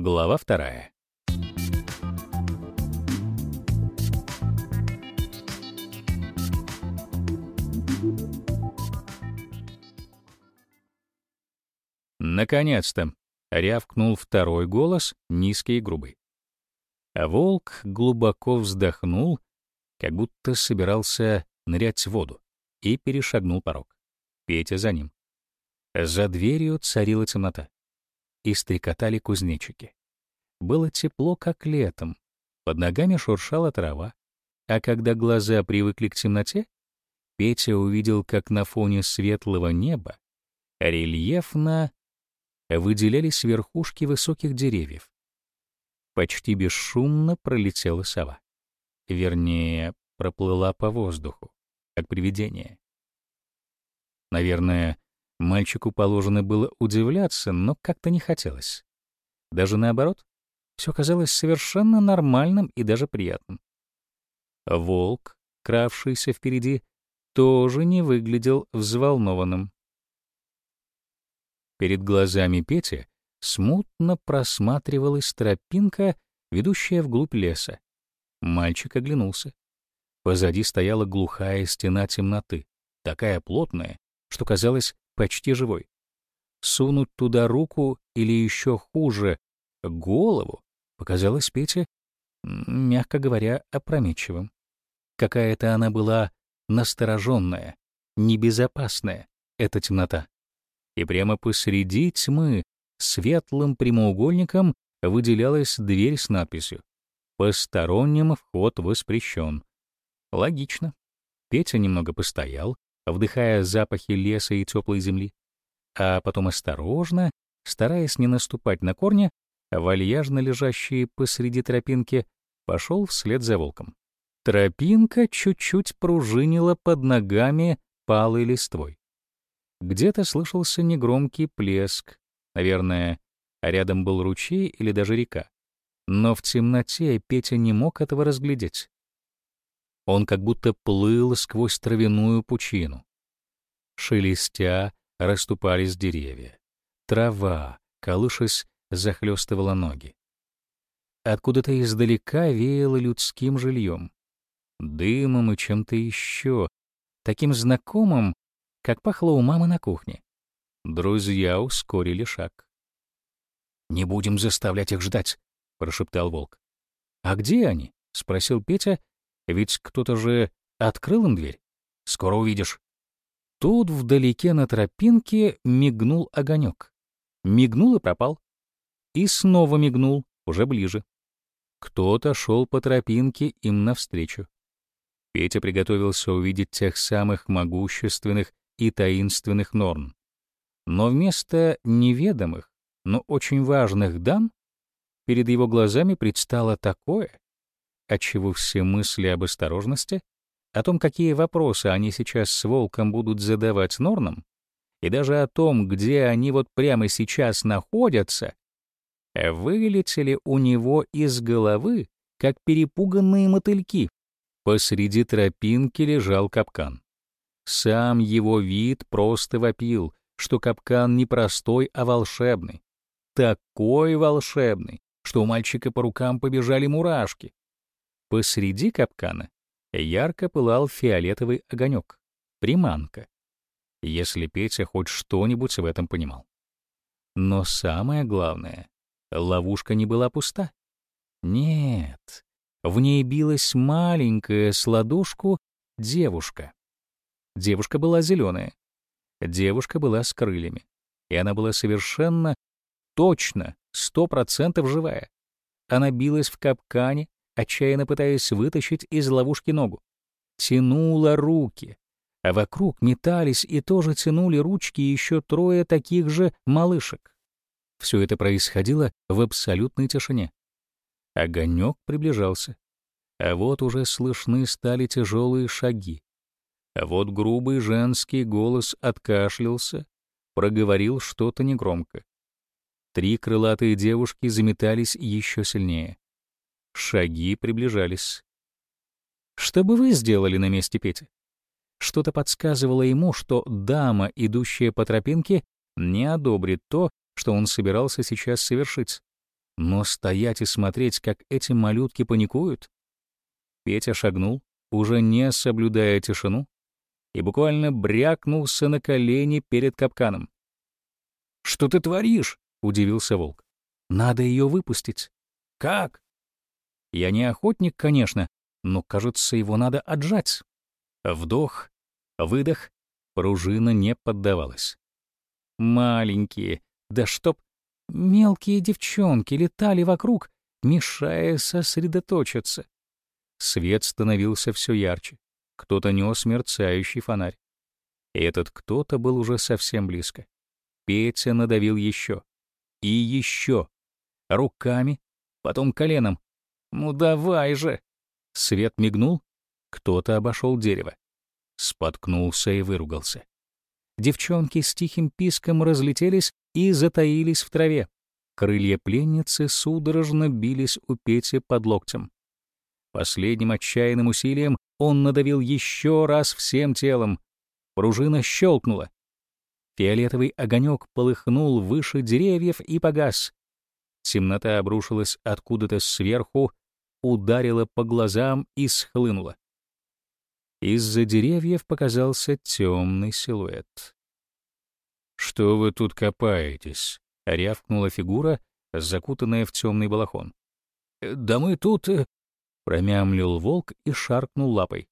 Глава вторая. Наконец-то! — рявкнул второй голос, низкий и грубый. А волк глубоко вздохнул, как будто собирался нырять в воду, и перешагнул порог. Петя за ним. За дверью царила темнота. И стрекотали кузнечики. Было тепло, как летом. Под ногами шуршала трава. А когда глаза привыкли к темноте, Петя увидел, как на фоне светлого неба рельефно выделялись верхушки высоких деревьев. Почти бесшумно пролетела сова. Вернее, проплыла по воздуху, как привидение. Наверное, мальчику положено было удивляться, но как-то не хотелось. Даже наоборот, все казалось совершенно нормальным и даже приятным. Волк, кравшийся впереди, тоже не выглядел взволнованным. Перед глазами Пети смутно просматривалась тропинка, ведущая вглубь леса. Мальчик оглянулся. Позади стояла глухая стена темноты, такая плотная, что казалась почти живой. Сунуть туда руку или еще хуже, голову, показалось Пете, мягко говоря, опрометчивым. Какая-то она была настороженная, небезопасная, эта темнота и прямо посреди тьмы светлым прямоугольником выделялась дверь с надписью «Посторонним вход воспрещен». Логично. Петя немного постоял, вдыхая запахи леса и теплой земли, а потом осторожно, стараясь не наступать на корни, вальяжно лежащие посреди тропинки, пошел вслед за волком. Тропинка чуть-чуть пружинила под ногами палой листвой. Где-то слышался негромкий плеск, наверное, а рядом был ручей или даже река. Но в темноте Петя не мог этого разглядеть. Он как будто плыл сквозь травяную пучину. Шелестя расступались деревья. Трава, колышась, захлестывала ноги. Откуда-то издалека веяло людским жильем, дымом и чем-то еще, таким знакомым, как пахло у мамы на кухне. Друзья ускорили шаг. «Не будем заставлять их ждать», — прошептал волк. «А где они?» — спросил Петя. «Ведь кто-то же открыл им дверь. Скоро увидишь». Тут вдалеке на тропинке мигнул огонек. Мигнул и пропал. И снова мигнул, уже ближе. Кто-то шел по тропинке им навстречу. Петя приготовился увидеть тех самых могущественных и таинственных норм. Но вместо неведомых, но очень важных дам перед его глазами предстало такое, отчего все мысли об осторожности, о том, какие вопросы они сейчас с Волком будут задавать Норнам, и даже о том, где они вот прямо сейчас находятся, вылетели у него из головы, как перепуганные мотыльки. Посреди тропинки лежал капкан. Сам его вид просто вопил, что капкан не простой, а волшебный. Такой волшебный, что у мальчика по рукам побежали мурашки. Посреди капкана ярко пылал фиолетовый огонек. Приманка. Если Петя хоть что-нибудь в этом понимал. Но самое главное, ловушка не была пуста. Нет, в ней билась маленькая с ладошку девушка. Девушка была зеленая. Девушка была с крыльями. И она была совершенно, точно, сто процентов живая. Она билась в капкане, отчаянно пытаясь вытащить из ловушки ногу. Тянула руки, а вокруг метались и тоже тянули ручки еще трое таких же малышек. Все это происходило в абсолютной тишине. Огонек приближался. А вот уже слышны стали тяжелые шаги. А вот грубый женский голос откашлялся, проговорил что-то негромко. Три крылатые девушки заметались еще сильнее. Шаги приближались. Что бы вы сделали на месте Пети? Что-то подсказывало ему, что дама, идущая по тропинке, не одобрит то, что он собирался сейчас совершить. Но стоять и смотреть, как эти малютки паникуют? Петя шагнул, уже не соблюдая тишину, и буквально брякнулся на колени перед капканом. «Что ты творишь?» — удивился волк. «Надо ее выпустить». «Как?» «Я не охотник, конечно, но, кажется, его надо отжать». Вдох, выдох, пружина не поддавалась. Маленькие, да чтоб мелкие девчонки летали вокруг, мешая сосредоточиться. Свет становился все ярче. Кто-то нес мерцающий фонарь. Этот кто-то был уже совсем близко. Петя надавил еще. И еще. Руками, потом коленом. «Ну давай же!» Свет мигнул, кто-то обошел дерево. Споткнулся и выругался. Девчонки с тихим писком разлетелись и затаились в траве. Крылья пленницы судорожно бились у Пети под локтем. Последним отчаянным усилием он надавил еще раз всем телом. Пружина щелкнула. Фиолетовый огонек полыхнул выше деревьев и погас. Темнота обрушилась откуда-то сверху, ударила по глазам и схлынула. Из-за деревьев показался темный силуэт. «Что вы тут копаетесь?» — рявкнула фигура, закутанная в темный балахон. «Да мы тут...» э, — промямлил волк и шаркнул лапой.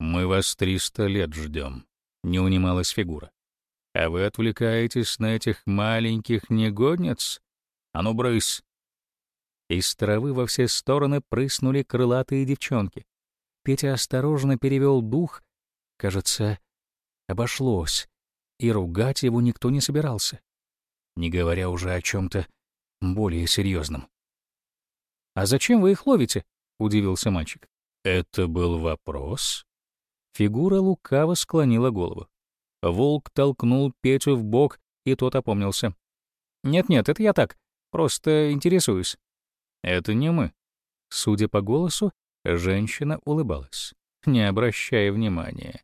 «Мы вас триста лет ждем», — не унималась фигура. «А вы отвлекаетесь на этих маленьких негодниц? А ну, брысь!» Из травы во все стороны прыснули крылатые девчонки. Петя осторожно перевел дух. Кажется, обошлось, и ругать его никто не собирался, не говоря уже о чем-то более серьезном. «А зачем вы их ловите?» — удивился мальчик. «Это был вопрос?» Фигура лукаво склонила голову. Волк толкнул Петю в бок, и тот опомнился. «Нет-нет, это я так, просто интересуюсь». «Это не мы». Судя по голосу, Женщина улыбалась, не обращая внимания.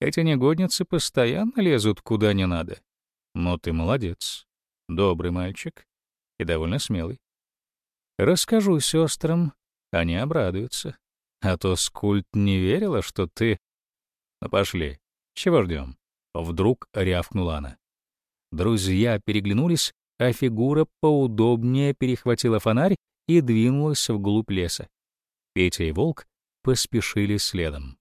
Эти негодницы постоянно лезут куда не надо. Но ты молодец, добрый мальчик и довольно смелый. Расскажу сестрам, они обрадуются. А то Скульт не верила, что ты... Ну пошли, чего ждем? Вдруг рявкнула она. Друзья переглянулись, а фигура поудобнее перехватила фонарь и двинулась вглубь леса. Петя и Волк поспешили следом.